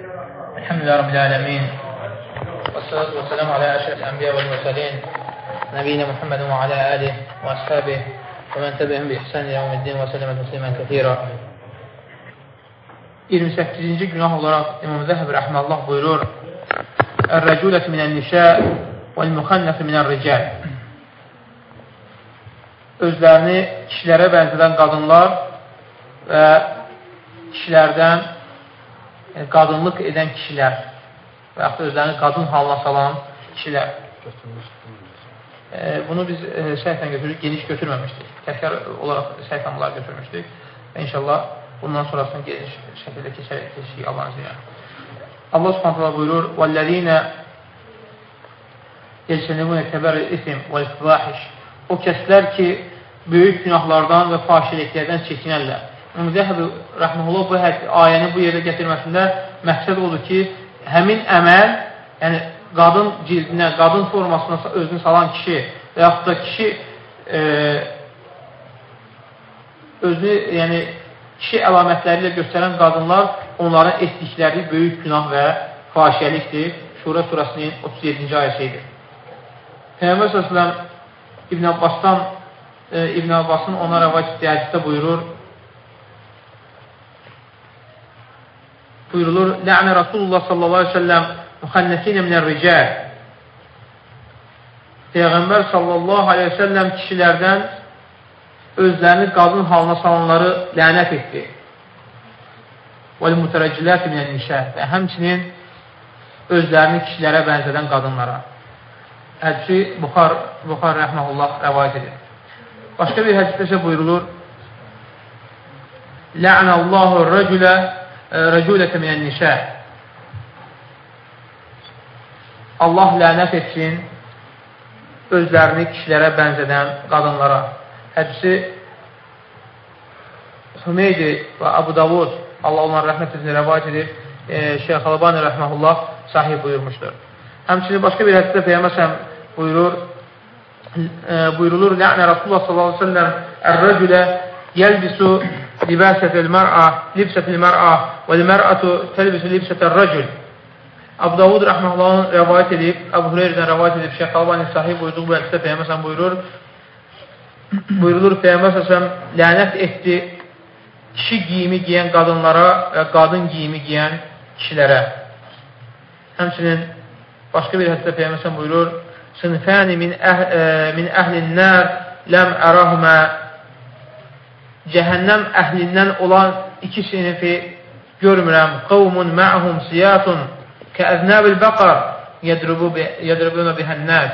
الحمد لله رب العالمين والصلاة والسلام على أشرف الأنبياء والمرسلين نبينا محمد وعلى آله وأصحابه ومن تبعهم بإحسان إلى يوم الدين وسلم تسليما كثيرا 28-ci günah olaraq İmam Zəhəb rəhməllah buyurur Ər-rəculəti minən-nişə vəl-müxənnəfi minər-ricəl Özlərini kişilərə bənzədən qadınlar və kişilərdən yəni, qadınlıq edən kişilər və yaxud özlərini qadın halına salan kişilər. E, bunu biz e, səhvən götürürük, geniş götürməmişdik. Təkrar olaraq səhvən bunları götürmüşdük. Və inşallah bundan sonrasını geniş şəkildə keçərək keçik Allahın iznilə. Allah subhanətələ buyurur وَالَّذ۪ينَ يَجْسَنِبُونَ كَبَرِ الْاِثِمْ وَالْفِضَاحِشِ O kəslər ki, böyük günahlardan və fahişiliklərdən çəkinərlər. Müzəhəbi rəhməhullah bu ayəni bu yerdə gətirməsində məqsəd odur ki, həmin əməl, yəni qadın cildinə, qadın formasına özünü salan kişi və yaxud da kişi e, özünü, yəni kişi əlamətləri ilə göstərən qadınlar onların etdikləri böyük günah və fahişəlikdir. Şura surasının 37-ci ayəsidir. Peyğəmbər s.ə.v İbn Abbasdan e, İbn Abbasın ona rəvayət etdiyi hədisdə buyurur buyurulur, Lə'nə Rasulullah sallallahu aleyhi ve sellem müxənnəsinə minər ricəl. Peyğəmbər sallallahu aleyhi ve sellem kişilərdən özlərini qadın halına salanları lənət etdi. Və-l-mütərəccilət minən nişə və həmçinin özlərini kişilərə bənzədən qadınlara. Hədisi Buxar, Buxar rəhməhullah rəvayət edir. Başqa bir hədisdə isə buyurulur, Lə'nəllahu rəculə rəculətə minən nişə Allah lənət etsin özlərini kişilərə bənzədən qadınlara. Hədisi Hümeydi və Abu Davud Allah onlara rəhmət etsin, rəvayət edir. E, Şeyx Albani rəhməhullah sahib buyurmuşdur. Həmçinin başqa bir hədisdə Peyyəməsəm buyurur, e, buyurulur, Lə'nə Rasulullah sallallahu aleyhi ve sellem Ər-rəculə yəlbisu libasətil mər'a, libsətil mər'a l-mər'atu təlbisu libsətəl rəcül. Abu Davud rəhməhullahın rəvayət edib, Abu Hüreyrədən rəvayət edib, Şeyh Albani sahib buyurduğu bu hədisdə Peyyəməsən buyurur, buyurulur Peyyəməsən lənət etdi kişi giyimi giyən qadınlara və qadın giyimi giyən kişilərə. Həmçinin başqa bir hədisdə Peyyəməsən buyurur, Sınfəni min, əh, ə, min əhlin nər ləm ərahmə cəhənnəm əhlindən olan iki sinifi görmürəm. Qovmun ma'hum siyatun kəəznabil baqar yadrubuna bihənnəs.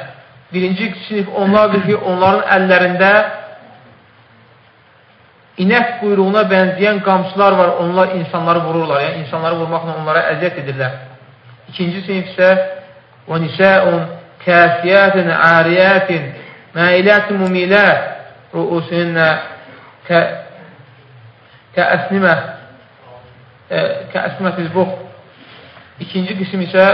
Birinci sinif onlardır ki, onların əllərində inək quyruğuna bənzəyən qamçılar var. Onlar insanları vururlar. Yəni, insanları vurmaqla onlara əziyyət edirlər. İkinci sinif isə və nisəun kəsiyyətin, əriyyətin, məilətin, mumilət, ruusunə, kəəsnimə, kəəsnimətil bux İkinci qism isə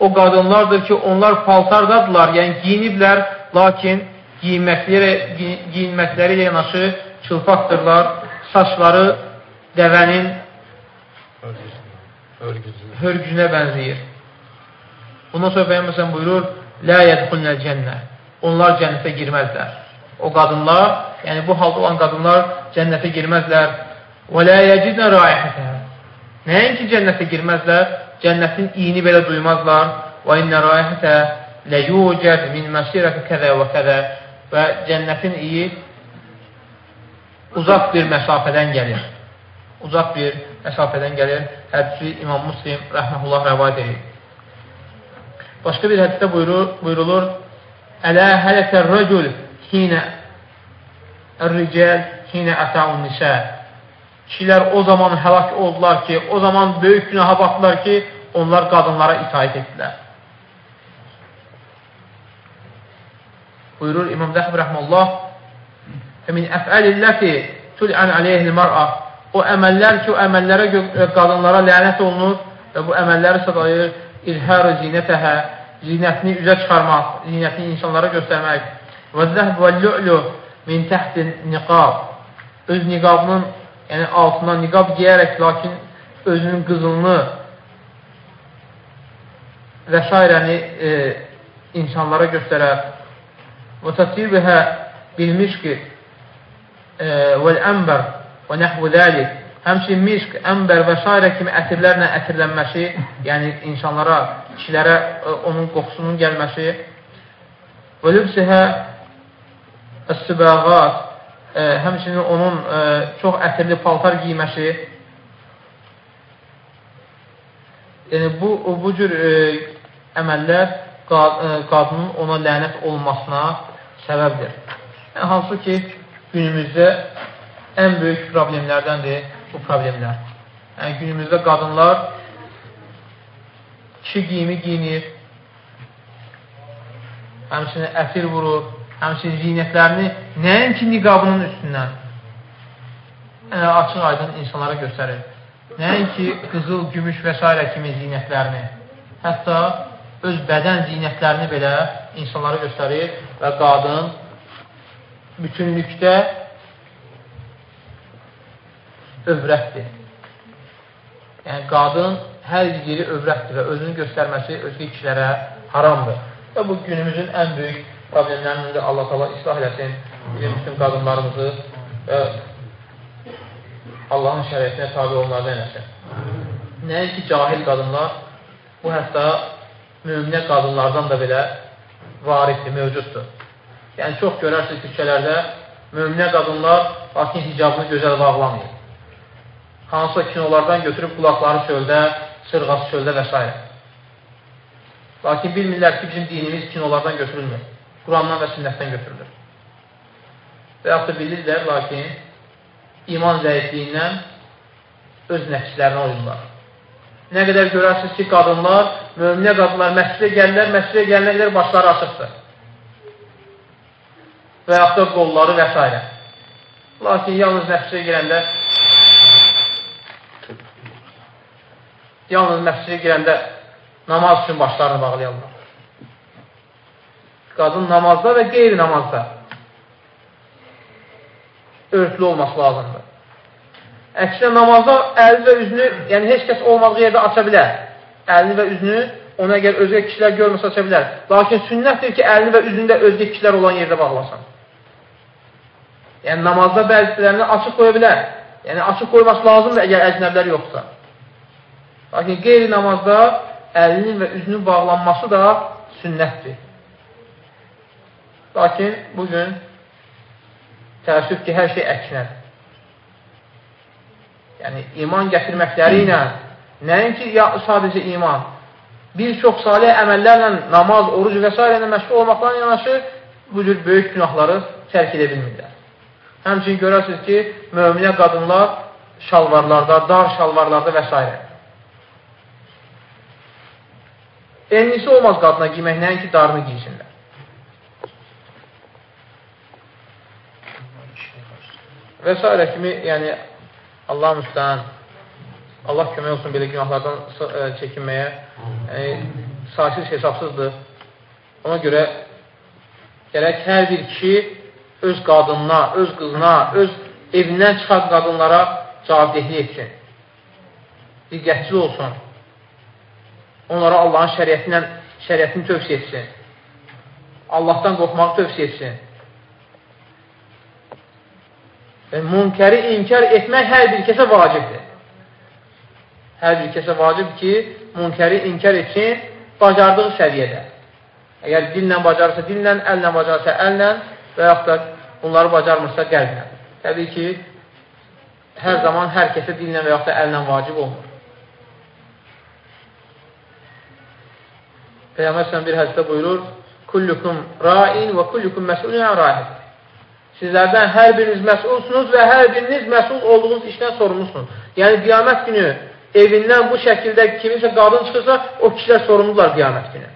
o qadınlardır ki, onlar paltardadırlar, yəni giyiniblər, lakin giyinməkləri, giyinməkləri ilə yanaşı çılpaqdırlar, saçları dəvənin hörgücünə bənzəyir. Bundan sonra Peyyəməsən buyurur, Lə yədxulnəl cənnə. Onlar cənnətə girməzlər. O qadınlar, yəni bu halda olan qadınlar cənnətə girməzlər. Və lə yəcidnə raihətə. Nəinki cənnətə girməzlər, cənnətin iyini belə duymazlar. Və innə raihətə lə yucəd min məsirəti kədə və kədə. Və cənnətin iyi uzaq bir məsafədən gəlir. Uzaq bir məsafədən gəlir. Hədisi İmam Muslim rəhməhullah rəvayət edir. Başqa bir hədisdə buyurur, buyurulur, Ələ hələkər rəcül hinə ər-ricəl hinə ətəun nisə. Kişilər o zaman həlak oldular ki, o zaman böyük günaha baxdılar ki, onlar qadınlara itaət etdilər. Buyurur İmam Zəhb rəhməllah min əfəlilləti tul'an aleyhil mar'a. O əməllər ki, o əməllərə qadınlara lənət olunur və bu əməlləri sadayır ilhər zinətəhə zinətini üzə çıxarmaq, zinətini insanlara göstərmək. Və zəhb və lü'lü min təhtin niqab. Öz niqabının yəni altından niqab giyərək lakin özünün qızılını və s. E, insanlara göstərər. Və tatibihə bilmiş ki, e, vəl-ənbər və nəhvu dəlik həmçin misk, əmbər və s. kimi ətirlərlə ətirlənməsi, yəni insanlara, kişilərə e, onun qoxusunun gəlməsi və lübsihə əs-sübəğat həmçinin onun e, çox ətirli paltar giyməsi yəni bu, bu cür e, əməllər qadının ona lənət olmasına səbəbdir. Yəni, hansı ki, günümüzdə ən böyük problemlərdəndir bu problemlər. Yəni, günümüzdə qadınlar kişi giyimi giyinir, həmçinin əsir vurur, həmçinin zinətlərini nəinki niqabının üstündən yəni, açıq aydın insanlara göstərir. Nəinki qızıl, gümüş və s. kimi zinətlərini, hətta öz bədən zinətlərini belə insanlara göstərir və qadın bütünlükdə övrətdir. Yəni, qadın hər yeri övrətdir və özünü göstərməsi özgə kişilərə haramdır. Və bu günümüzün ən böyük problemlərindən Allah tala islah eləsin bizim bütün qadınlarımızı və Allahın şərəfinə tabi olmalarına eləsin. Nəinki cahil qadınlar, bu hətta müminə qadınlardan da belə variddir, mövcuddur. Yəni, çox görərsiniz küçələrdə müminə qadınlar lakin hicabını gözəl bağlamayır hansısa kinolardan götürüb qulaqları çöldə, sırğası çöldə və s. Lakin bilmirlər ki, bizim dinimiz kinolardan götürülmür. Qurandan və sünnətdən götürülür. Və yaxud da bilirlər, lakin iman zəifliyindən öz nəfslərinə uyurlar. Nə qədər görərsiniz ki, qadınlar, möminə qadınlar məscidə gəlirlər, məscidə gəlinə qədər başları açıqdır. Və yaxud da qolları və s. Lakin yalnız nəfsiyə girəndə yalnız məscidə girəndə namaz üçün başlarını bağlayarlar. Qadın namazda və qeyri namazda örtlü olması lazımdır. Əksinə namazda əlini və üzünü, yəni heç kəs olmadığı yerdə aça bilər. Əlini və üzünü ona əgər özgə kişilər görməsə aça bilər. Lakin sünnətdir ki, əlini və üzündə özgə kişilər olan yerdə bağlasın. Yəni namazda bəzisilərini açıq qoya bilər. Yəni açıq qoyması lazımdır əgər əcnəblər yoxsa. Lakin qeyri namazda əlinin və üzünün bağlanması da sünnətdir. Lakin bugün təəssüf ki, hər şey əksinədir. Yəni, iman gətirməkləri ilə, nəinki ya, sadəcə iman, bir çox salih əməllərlə, namaz, oruc və s. ilə məşğul olmaqlarla yanaşı, bu cür böyük günahları tərk edə bilmirlər. Həmçin görərsiniz ki, möminə qadınlar şalvarlarda, dar şalvarlarda və s. Enlisi olmaz qadına giymək, nəinki darını giysinlər. Və s. kimi, yəni, Allah müstəhan, Allah kömək olsun belə günahlardan e, çəkinməyə, yəni, saysız hesabsızdır. Ona görə gərək hər bir kişi öz qadınına, öz qızına, öz evindən çıxan qadınlara cavabdehlik etsin. Diqqətçil olsun onlara Allahın şəriətindən şəriətini tövsiyə etsin. Allahdan qorxmağı tövsiyə etsin. Və münkəri inkar etmək hər bir kəsə vacibdir. Hər bir kəsə vacib ki, münkəri inkar etsin bacardığı səviyyədə. Əgər dillə bacarırsa dillə, əllə bacarırsa əllə və yaxud da bunları bacarmırsa qəlblə. Təbii ki, hər zaman hər kəsə dillə və yaxud da əllə vacib olmur. Peyğəmbər bir hədisdə buyurur, Kullukum ra'in və kullukum məsulun ən rahib. Sizlərdən hər biriniz məsulsunuz və hər biriniz məsul olduğunuz işdən sorumlusunuz. Yəni, qiyamət günü evindən bu şəkildə kimisə qadın çıxırsa, o kişilər sorumlular qiyamət günü.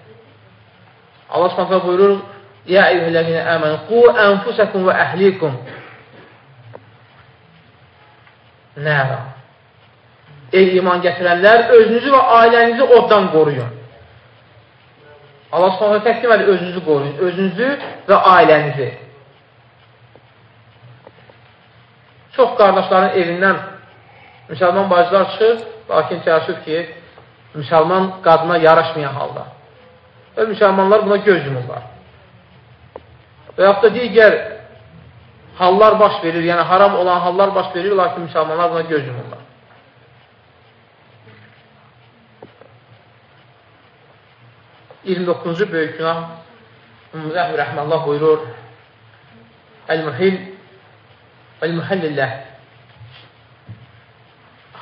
Allah s.ə. buyurur, Ya eyyuhələzinə əmən, qu ənfusəkum və əhlikum nəra. Ey iman gətirənlər, özünüzü və ailənizi oddan qoruyun. Allah Subhanahu təqdim edir özünüzü qoruyun, özünüzü və ailənizi. Çox qardaşların evindən müsəlman bacılar çıxır, lakin təəssüf ki, müsəlman qadına yaraşmayan halda. və müsəlmanlar buna göz yumurlar. Və yaxud da digər hallar baş verir, yəni haram olan hallar baş verir, lakin müsəlmanlar buna göz yumurlar. İyirmi dokuzuncu böyük günah Müzəhv Rəhməllah buyurur Əl-Mühil Əl-Mühəllilləh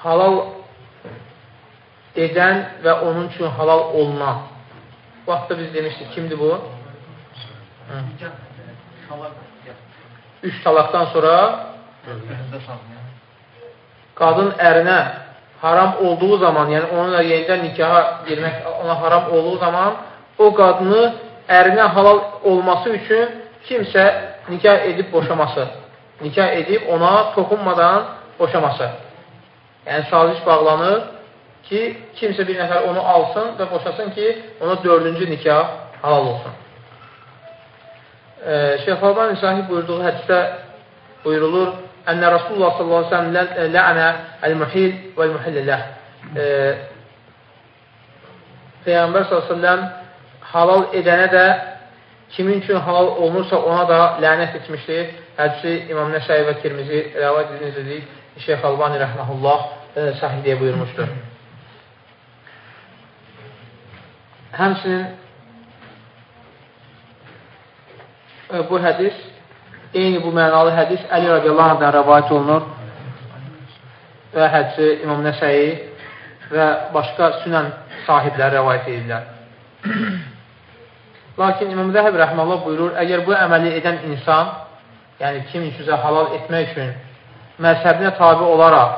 Halal edən və onun üçün halal olunan. Vaxtda biz demişdik, kimdir bu? Hı. Üç talaqdan sonra qadın ərinə haram olduğu zaman, yəni onunla yenidən nikaha girmək ona haram olduğu zaman o qadını ərinə halal olması üçün kimsə nikah edib boşaması, nikah edib ona toxunmadan boşaması. Yəni, saziş bağlanır ki, kimsə bir nəfər onu alsın və boşasın ki, ona dördüncü nikah halal olsun. Şeyh Albani sahib buyurduğu hədisdə buyurulur, Ənə Rasulullah sallallahu aleyhi ve sellem lə'ənə əl-mühil vəl-mühillilləh. Peyğəmbər sallallahu aleyhi ve sellem halal edənə də kimin üçün halal olunursa ona da lənət etmişdir. Hədisi İmam Nəsəyi və Tirmizi rəvayət edilmişdir. Şeyh Albani rəhməhullah e, sahihliyə buyurmuşdur. Həmsinin e, bu hədis eyni bu mənalı hədis Əli radiyallahu anhdan rəvayət olunur və hədisi İmam Nəsəyi və başqa sünən sahibləri rəvayət edirlər. Lakin İmam Zəhəb rəhməllah buyurur, əgər bu əməli edən insan, yəni kim üçüzə halal etmək üçün məzhəbinə tabi olaraq,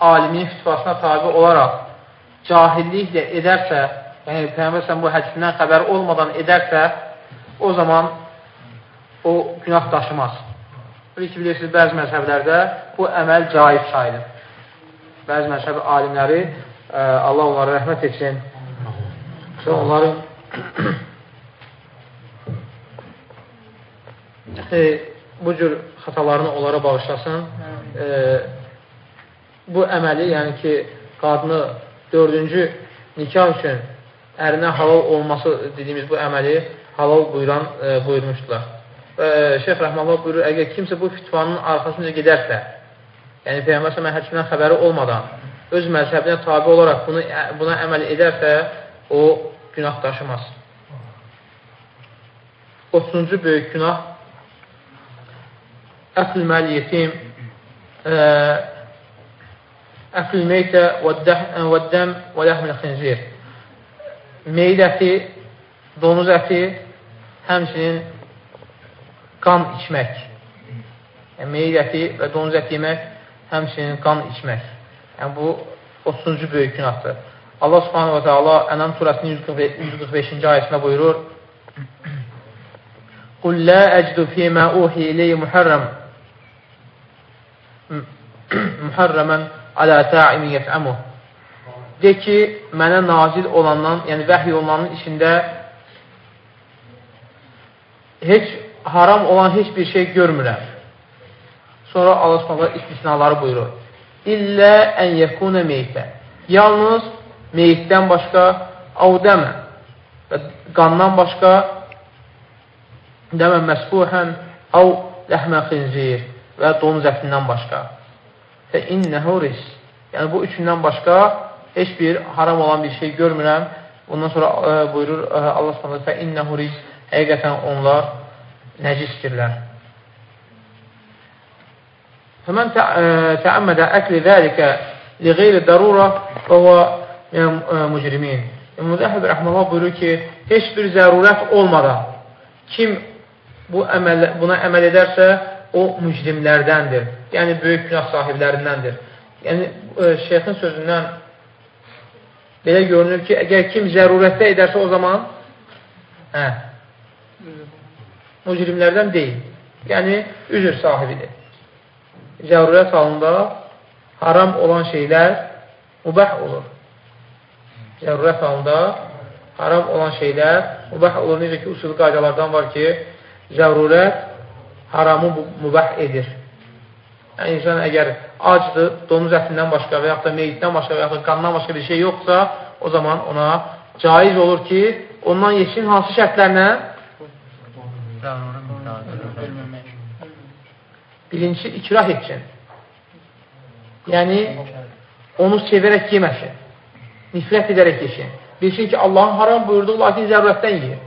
alimin fütvasına tabi olaraq cahilliklə edərsə, yəni Peyğəmbər bu hədisindən xəbər olmadan edərsə, o zaman o günah daşımaz. Bir ki, bilirsiniz, bəzi məzhəblərdə bu əməl caiz sayılır. Bəzi məzhəb alimləri, ə, Allah onlara rəhmət etsin, onların e, bu cür xatalarını onlara bağışlasın. E, bu əməli, yəni ki, qadını dördüncü nikah üçün ərinə halal olması dediyimiz bu əməli halal buyuran, e, buyurmuşdular. Və e, Şeyx Rəhmanlar buyurur, əgər kimsə bu fitvanın arxasınca gedərsə, yəni Peyyəmbər səhəmə hədisindən xəbəri olmadan, öz məzhəbinə tabi olaraq bunu, buna əməl edərsə, o günah daşımaz. 30-cu böyük günah Yetim Əql meytə və dəm və ləhmil xinzir Meyd əti, donuz əti, həmçinin qan içmək. Yəni, meyd əti və donuz əti yemək, həmçinin qan içmək. Yəni, bu 30-cu böyük günahdır. Allah subhanahu wa ta'ala Ənam surəsinin 145-ci ayəsində buyurur Qul la əcdu fīmə uhi iləyyə muharram muharraman alə ta'imin yət'amuh De ki, mənə nazil olandan, yəni vəhiy olanın içində heç haram olan heç bir şey görmürəm. Sonra Allah Subhanahu istisnaları buyurur. İllə ən yekuna meytə. Yalnız meyitdən başqa avdəmə və qandan başqa dəmə məsbuhən av ləhmə xinzir və donuz ətindən başqa. Və innəhu ris. Yəni, bu üçündən başqa heç bir haram olan bir şey görmürəm. Bundan sonra e, buyurur e, Allah s.ə. və innəhu ris. Həqiqətən onlar nəcisdirlər. Fəmən təəmmədə əkli zəlikə li qeyri dərura və o mücrimin. Müzəhəb rəhməllah buyurur ki, heç bir zərurət olmadan kim bu əməl, buna əməl edərsə, o mücrimlərdəndir. Yəni, böyük günah sahiblərindəndir. Yəni, şeyxin sözündən belə görünür ki, əgər kim zərurətdə edərsə o zaman hə, mücrimlərdən deyil. Yəni, üzr sahibidir. Zərurət halında haram olan şeylər mübəh olur zərurət halında haram olan şeylər mübəh olur. Necə ki, usul qaydalardan var ki, zərurət haramı mübəh edir. Yəni, insan əgər acdır, donuz ətindən başqa və yaxud da meyitdən başqa və yaxud da qandan başqa bir şey yoxsa, o zaman ona caiz olur ki, ondan yesin hansı şərtlərlə? Birincisi, ikrah etsin. Yəni, onu sevərək yeməsin. Nifrət edərək yesin. Bilsin ki, Allahın haram buyurduğu, lakin zərurətdən yiyir.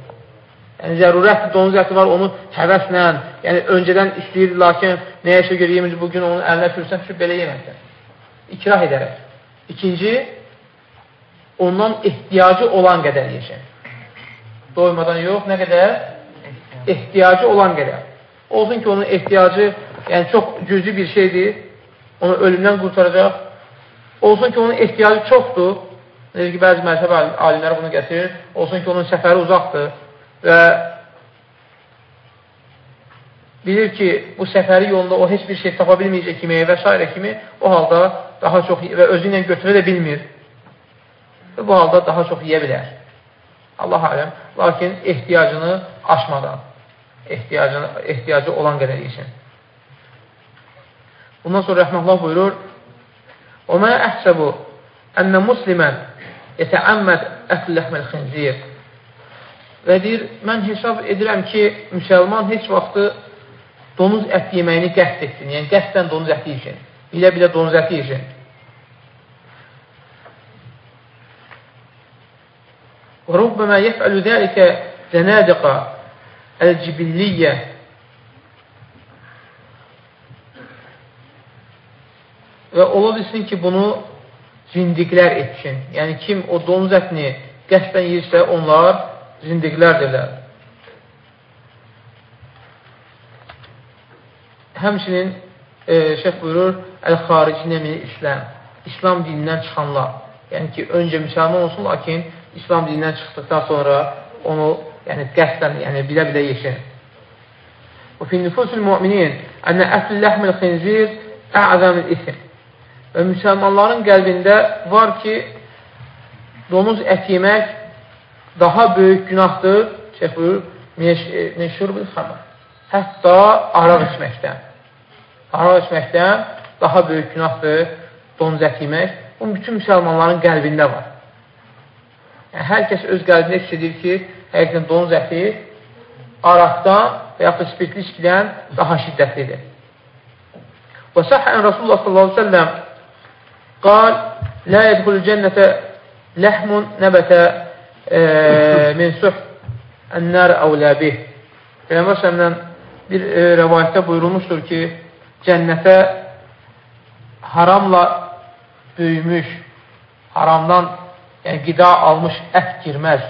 Yəni, zərurət donuz əti var, onu həvəslə, yəni öncədən istəyir, lakin nəyəsə görə yemir, bugün onun əlinə sürsən, ki, belə yeməsin. İkrah edərək. İkinci, ondan ehtiyacı olan qədər yesin. Doymadan yox, nə qədər? Ehtiyacı olan qədər. Olsun ki, onun ehtiyacı yəni çox güclü bir şeydir, onu ölümdən qurtaracaq. Olsun ki, onun ehtiyacı çoxdur, necə ki, bəzi məzhəb alimləri bunu gətirir, olsun ki, onun səfəri uzaqdır və bilir ki, bu səfəri yolunda o heç bir şey tapa bilməyəcək kimi və s. kimi, o halda daha çox və özü ilə götürə də bilmir və bu halda daha çox yeyə bilər. Allah aləm, lakin ehtiyacını aşmadan, ehtiyacını, ehtiyacı olan qədər yesin. Bundan sonra Rəhməllah buyurur, وَمَا أَحْسَبُ أَنَّ مُسْلِمًا يَتَعَمَّدْ أَكْلِ لَحْمَ الْخِنْزِيرِ Və deyir, mən hesab edirəm ki, müsəlman heç vaxtı donuz ət yeməyini qəst etsin. Yəni, qəstdən donuz əti yesin. Bilə-bilə donuz əti yesin. وَرُبَّمَا يَفْعَلُ ذَلِكَ زَنَادِقَ الْجِبِلِّيَّةِ və ola bilsin ki, bunu zindiqlər etsin. Yəni, kim o donuz ətini qəsdən yiyirsə, onlar zindiqlərdirlər. Həmçinin e, şeyh buyurur, Əl-xaricinə min İslam. İslam dinindən çıxanlar. Yəni ki, öncə müsəlman olsun, lakin İslam dinindən çıxdıqdan sonra onu yəni qəsdən, yəni bilə-bilə yesin. Və fi nüfusul mu'minin ənə əsl ləhmil xinzir ə'zəmil isim. Və müsəlmanların qəlbində var ki, donuz ət yemək daha böyük günahdır, şeyh buyur, meşhur bir xəmər. Hətta araq içməkdən. Araq içməkdən daha böyük günahdır donuz ət yemək. Bu, bütün müsəlmanların qəlbində var. Yəni, hər kəs öz qəlbində hiss edir ki, həqiqdən donuz əti araqdan və yaxud da spirtli içkidən daha şiddətlidir. Və səhən Rasulullah sallallahu aleyhi ve sellem قال لا يدخل الجنة لحم نبت min suh ənnar əvləbih. Peyğəmbər sələmdən bir e, rəvayətdə buyurulmuşdur ki, cənnətə haramla böyümüş, haramdan yəni qida almış ət girməz.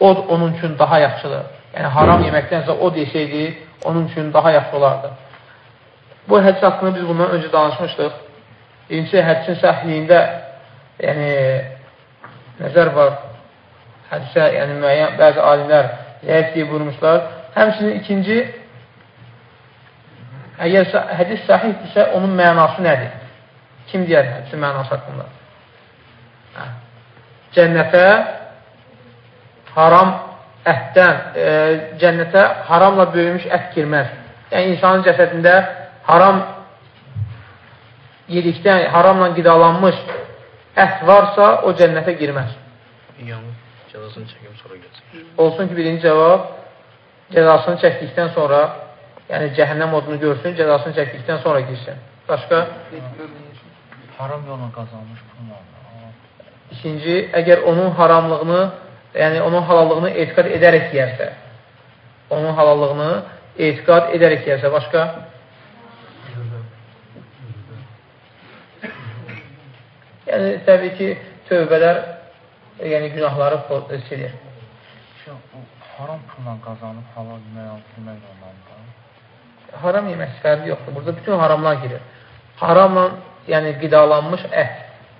Od onun üçün daha yaxşıdır. Yəni haram yeməkdənsə od yesəydi, onun üçün daha yaxşı olardı. Bu hədis haqqında biz bundan öncə danışmışdıq. Birincisi, hədisin səhliyində yəni, nəzər var. Hədisə, yəni müəyyən bəzi alimlər zəif deyə buyurmuşlar. Həmçinin ikinci, əgər hədis sahihdirsə, onun mənası nədir? Kim deyər hədisin mənası haqqında? Hə. Cənnətə haram ətdən, e, cənnətə haramla böyümüş ət girməz. Yəni, insanın cəsədində haram yedikdən, haramla qidalanmış ət varsa, o cənnətə girməz. Yəni, cəzasını çəkim sonra geçir. Olsun ki, birinci cavab, cəzasını çəkdikdən sonra, yəni cəhənnəm odunu görsün, cəzasını çəkdikdən sonra girsin. Başqa? Haram yolla qazanmış pulla. İkinci, əgər onun haramlığını, yəni onun halallığını etiqad edərək yərsə, onun halallığını etiqad edərək yərsə, başqa? Yəni, təbii ki, tövbələr, yəni günahları silir. Haram pulla qazanıb halal yemək, yemək olmalıdır. Haram yemək fərqi yoxdur. Burada bütün haramlar girir. Haramla, yəni qidalanmış ət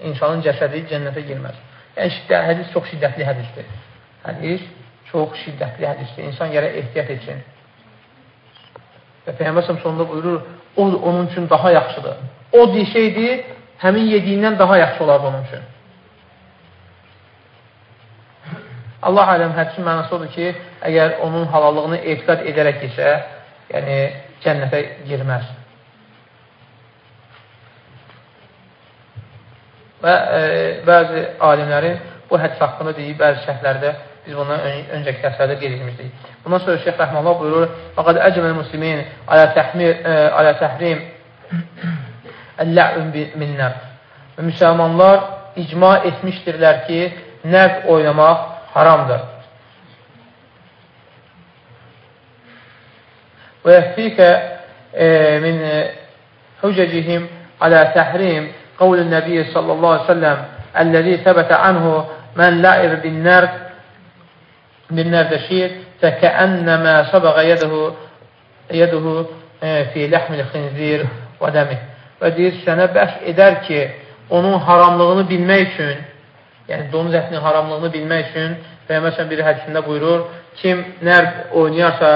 insanın cəsədi cənnətə girməz. Yəni, şiddə, hədis çox şiddətli hədisdir. Hədis çox şiddətli hədisdir. İnsan gərək ehtiyat etsin. Və Peyyəmbər sonunda buyurur, o onun üçün daha yaxşıdır. O desəydi, həmin yediyindən daha yaxşı olardı onun üçün. Allah aləm hədisin mənası odur ki, əgər onun halallığını etiqat edərək yesə, yəni cənnətə girməz. Və e, bəzi alimlərin bu hədis haqqında deyib, bəzi şəhərlərdə Biz bundan ön öncəki dərslərdə qeyd etmişdik. Bundan sonra Şeyx Rəhməllah buyurur, Fəqad əcməl muslimin alə, təhmir, e, alə təhrim əllə'ün minnər. Müsəlmanlar icma etmişdirlər ki, nəq oynamaq haramdır. Və yəfikə e, min hücəcihim alə təhrim qavlun nəbiyyə sallallahu aleyhi ve sellem əlləzi səbətə anhu mən lə'ir bin nərd bin nərdəşir fəkəənnəmə səbəqə yədəhu yədəhu fi ləhmil xinzir və dəmi və deyir, sənə bəs edər ki, onun haramlığını bilmək üçün, yəni donuz ətinin haramlığını bilmək üçün Peyyəməsən biri hədisində buyurur, kim nərd oynayarsa,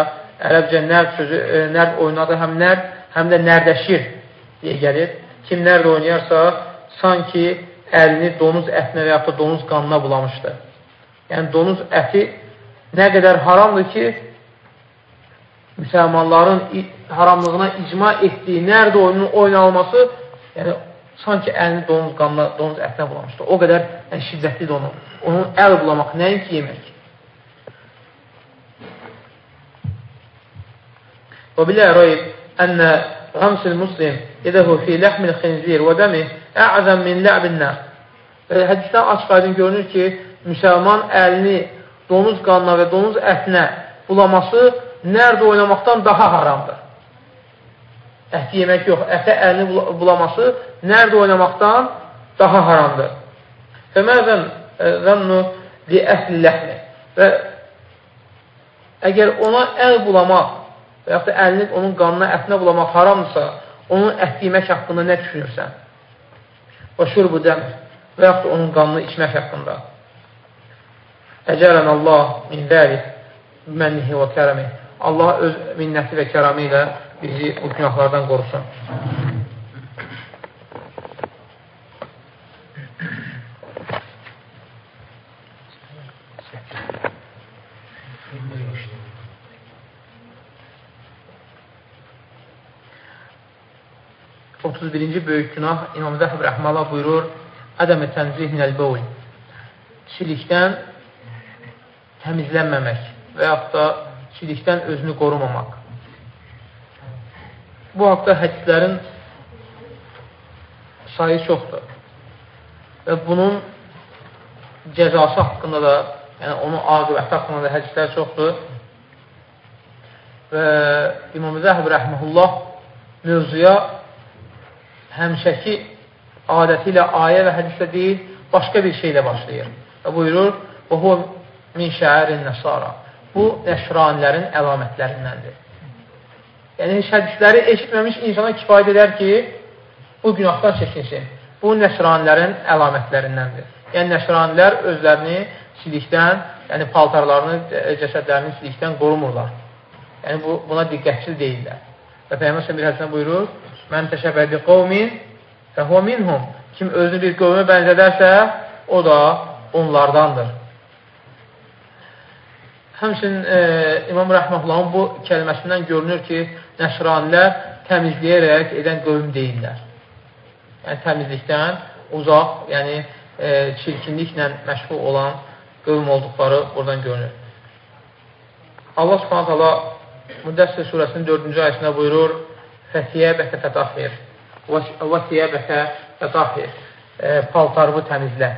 ərəbcə nərd sözü, e, nərd oynadı, həm nərd, həm də nərdəşir deyə gəlir. Kim nərd oynayarsa, sanki əlini donuz ətinə və yaxud da donuz qanına bulamışdı. Yəni, donuz əti nə qədər haramdır ki, müsəlmanların haramlığına icma etdiyi nərdə oyunun oynanılması, yəni sanki əlini donuz qanına, donuz ətinə bulamışdı. O qədər yəni, şiddətlidir onun. Onun əl bulamaq, nəinki yemək. Və bilə rayib ənə Ramsil Muslim yedəhu fi ləhmil xinzir və dəmi ə'zəm min lə'bin nər. Hədisdən açıq aydın görünür ki, müsəlman əlini donuz qanına və donuz ətinə bulaması nərdə oynamaqdan daha haramdır. Əti yemək yox, ətə əlini bulaması nərdə oynamaqdan daha haramdır. Və məzən zənnu li əhli ləhmi və əgər ona əl bulamaq və yaxud da əlini onun qanına, ətinə bulamaq haramdırsa, onun ət yemək haqqında nə düşünürsən? Və şurbu dəm və yaxud da onun qanını içmək haqqında. Əcələn Allah min dəlik mənnihi və kərəmi. Allah öz minnəti və kərəmi ilə bizi bu günahlardan qorusun. 31-ci böyük günah İmam Zəhəb Rəhmələ buyurur, Ədəmə tənzih minəl-bəvl Çilikdən təmizlənməmək və yaxud da çilikdən özünü qorumamaq. Bu haqda hədislərin sayı çoxdur. Və bunun cəzası haqqında da, yəni onun aqibəti haqqında da hədislər çoxdur. Və İmam Zəhəb Rəhməhullah mövzuya həmişəki adəti ilə ayə və hədislə deyil, başqa bir şeylə başlayır. Və buyurur, və hu min şəərin nəsara. Bu, nəşranilərin əlamətlərindəndir. Yəni, heç hədisləri eşitməmiş insana kifayət edər ki, bu günahdan çəkinsin. Bu, nəşranilərin əlamətlərindəndir. Yəni, nəşranilər özlərini silikdən, yəni paltarlarını, cəsədlərini silikdən qorumurlar. Yəni, bu, buna diqqətçil deyirlər. Və Peyyəməsən bir hədisdən buyurur, Mən təşəbə bi qovmin fəhvə minhum. Kim özünü bir qövmə bənzədərsə, o da onlardandır. Həmçin e, İmam Rəhməhullahın bu kəlməsindən görünür ki, nəşranilər təmizləyərək edən qövm deyirlər. Yəni, təmizlikdən uzaq, yəni e, çirkinliklə məşğul olan qövm olduqları buradan görünür. Allah subhanət hala Müddəssir surəsinin 4-cü ayəsində buyurur, fəsiyəbəkə fətahir və siyəbəkə fətahir e, paltarını təmizlə.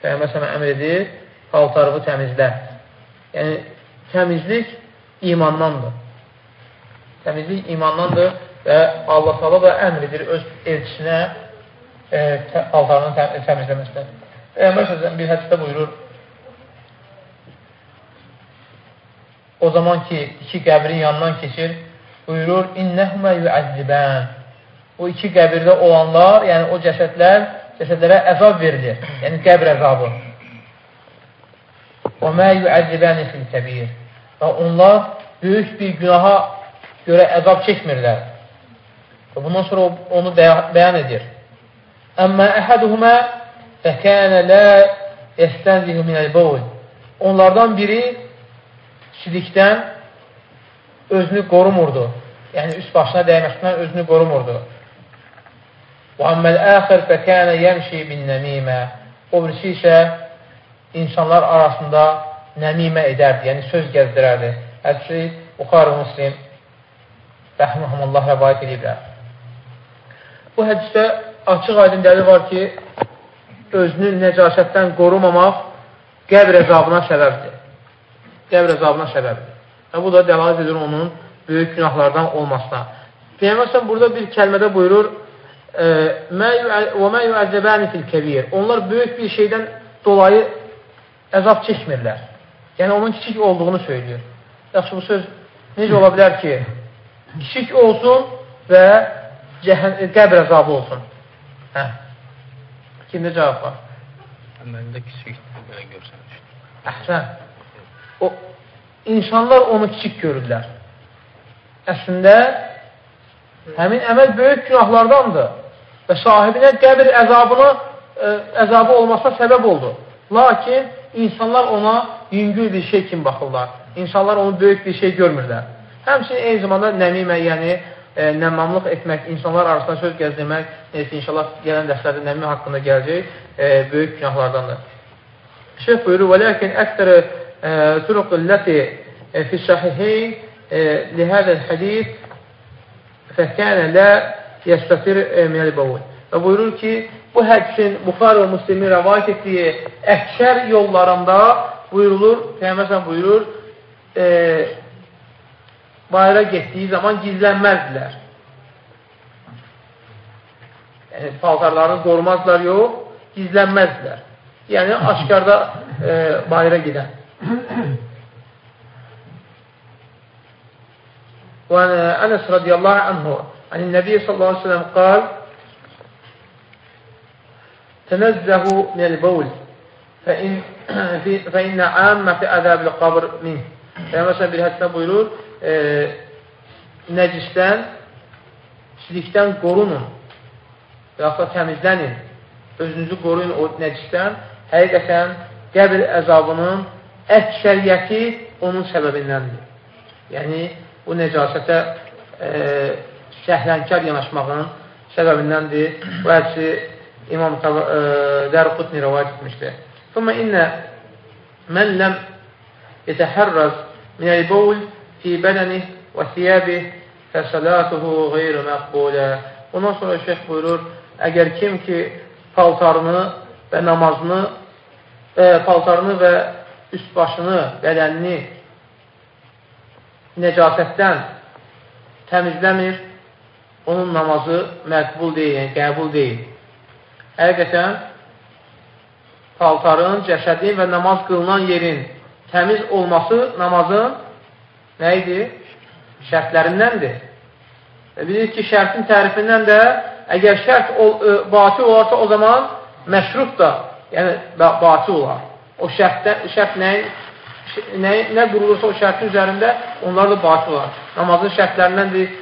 Məsələn, əmr edir, paltarını təmizlə. Yəni, təmizlik imandandır. Təmizlik imandandır və Allah sala da əmr edir öz elçisinə e, paltarını tə təmizləməsindən. Peyğəmbər bir hədisdə buyurur, o zaman ki, iki qəbrin yanından keçir, buyurur, İnnəhumə yuəzzibən. O iki qəbirdə olanlar, yəni o cəsədlər, cəsədlərə əzab verilir. Yəni qəbr əzabı. Və mə yuəzzibəni fil kəbir. Və onlar böyük bir günaha görə əzab çəkmirlər. Və bundan sonra onu bəyan edir. Əmmə əhəduhumə fəkənə lə yəstənzihu minəl-bəvl. Onlardan biri silikdən özünü qorumurdu. Yəni, üst başına dəyməsindən özünü qorumurdu. Əxir fəkənə yəmşi bin nəmimə. O birisi isə insanlar arasında nəmimə edərdi, yəni söz gəzdirərdi. Hədisi Buxarı Muslim rəhməhumullah rəvayət ediblər. Bu hədisdə açıq aydın dəlil var ki, özünü nəcasətdən qorumamaq qəbr əzabına səbəbdir Qəbr əzabına səbəbdir. Və bu da dəlalət edir onun böyük günahlardan olmasına. Peyyəməsən burada bir kəlmədə buyurur, وَمَا يُعَذَّبَانِ فِي الْكَبِيرِ Onlar böyük bir şeydən dolayı əzab çəkmirlər. Yəni, onun kiçik olduğunu söylüyor. Yaxşı, bu söz necə ola bilər ki, kiçik olsun və qəbr əzabı olsun. Hə. Kimdə cavab var? Məndə kiçik belə görsənmişdir. Əhsən. O, insanlar onu kiçik görürlər. Əslində, həmin əməl böyük günahlardandır və sahibinə qəbir əzabını, ə, e, əzabı olmasına səbəb oldu. Lakin insanlar ona yüngül bir şey kimi baxırlar. İnsanlar onu böyük bir şey görmürlər. Həmçinin eyni zamanda nəmimə, yəni e, nəmmamlıq etmək, insanlar arasında söz gəzdirmək, neysə inşallah gələn dərslərdə nəmimə haqqında gələcək, e, böyük günahlardandır. Şeyh buyurur, وَلَكِنْ أَكْتَرِ تُرُقُ الَّتِي في الصحيحين لهذا الحديث فكان لا yəstətir minəl bəvul. Və buyurur ki, bu hədisin Buxar və Müslimi rəvayət etdiyi əksər yollarında buyurulur, Peyyəməsən buyurur, e, bayra getdiyi zaman gizlənməzdilər. Yəni, paltarlarını qorumazlar, yox, gizlənməzdilər. Yəni, aşkarda e, bayra gedən. وعن أنس رضي الله عنه عن النبي صلى الله عليه وسلم قال تنزهوا من البول فإن, فإن عامة في أذاب القبر منه مثلا بالهاتف بيقول آه، نجستان şirkten korunun. Yoksa temizlenin. Özünüzü koruyun o necisten. Herkesen kebir azabının əksəriyyəti onun səbəbindəndir. Yəni, bu necasətə e, səhlənkar yanaşmağın səbəbindəndir. Bu hədisi İmam e, Dərqutni rəvayət etmişdir. Thumma innə mən ləm yetəhərraz minəl-bəvl fi bədənih və siyəbih fəsəlatuhu qeyri məqbulə. Ondan sonra şeyh buyurur, əgər kim ki paltarını və namazını, e, paltarını və üst başını, bədənini necasətdən təmizləmir, onun namazı məqbul deyil, yəni qəbul deyil. Həqiqətən, paltarın, cəsədin və namaz qılınan yerin təmiz olması namazın nə idi? Şərtlərindəndir. Və bilirik ki, şərtin tərifindən də əgər şərt ol, ə, batı olarsa o zaman məşruf da, yəni batı olar. O şərtdən, şərt nəyin nə, nə qurulursa o şərtin üzərində onlar da batıl olar. Namazın şərtlərindəndir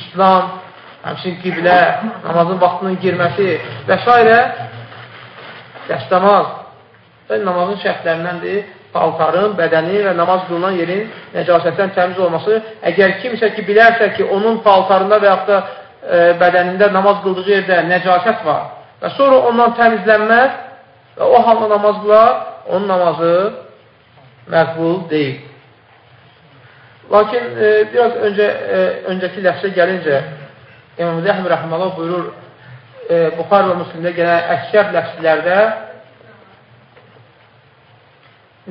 İslam, həmçinin qiblə, namazın vaxtının girməsi və s. dəstəmaz və namazın şərtlərindəndir paltarın, bədəni və namaz qılınan yerin nəcasətdən təmiz olması. Əgər kimsə ki, bilərsə ki, onun paltarında və yaxud da e, bədənində namaz qıldığı yerdə nəcasət var və sonra ondan təmizlənməz və o halda namaz qılar, onun namazı məqbul deyil. Lakin e, biraz öncə, e, öncəki ləfsə gəlincə İmam Zəhmi Rəhməllah buyurur e, Buxar və Müslimdə gələn əksər ləfslərdə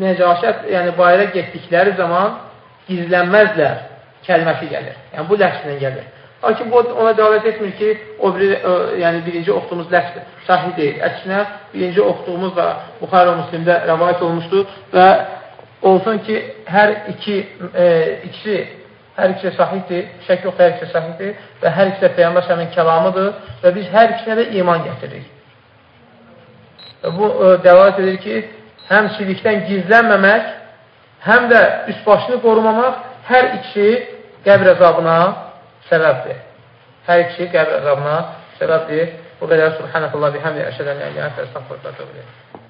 necasət, yəni bayra getdikləri zaman gizlənməzlər kəlməsi gəlir. Yəni bu ləfslə gəlir. Lakin bu ona dəlalət etmir ki, o biri, o, yəni birinci oxuduğumuz ləfs sahih deyil. Əksinə, birinci oxuduğumuz da Buxar və Müslimdə rəvayət olmuşdur və olsun ki, hər iki, e, ikisi, hər ikisi sahihdir, şək yox, hər ikisi sahihdir və hər ikisi Peyyambər səmin kəlamıdır və biz hər ikisinə də iman gətiririk. Və bu e, dəlalət edir ki, həm silikdən gizlənməmək, həm də üst başını qorumamaq hər ikisi qəbr əzabına səbəbdir. Hər ikisi qəbr əzabına səbəbdir. Bu qədər Subhanətullah bihəmdə əşədən əliyyə əfə əstəğfurullah təqdir.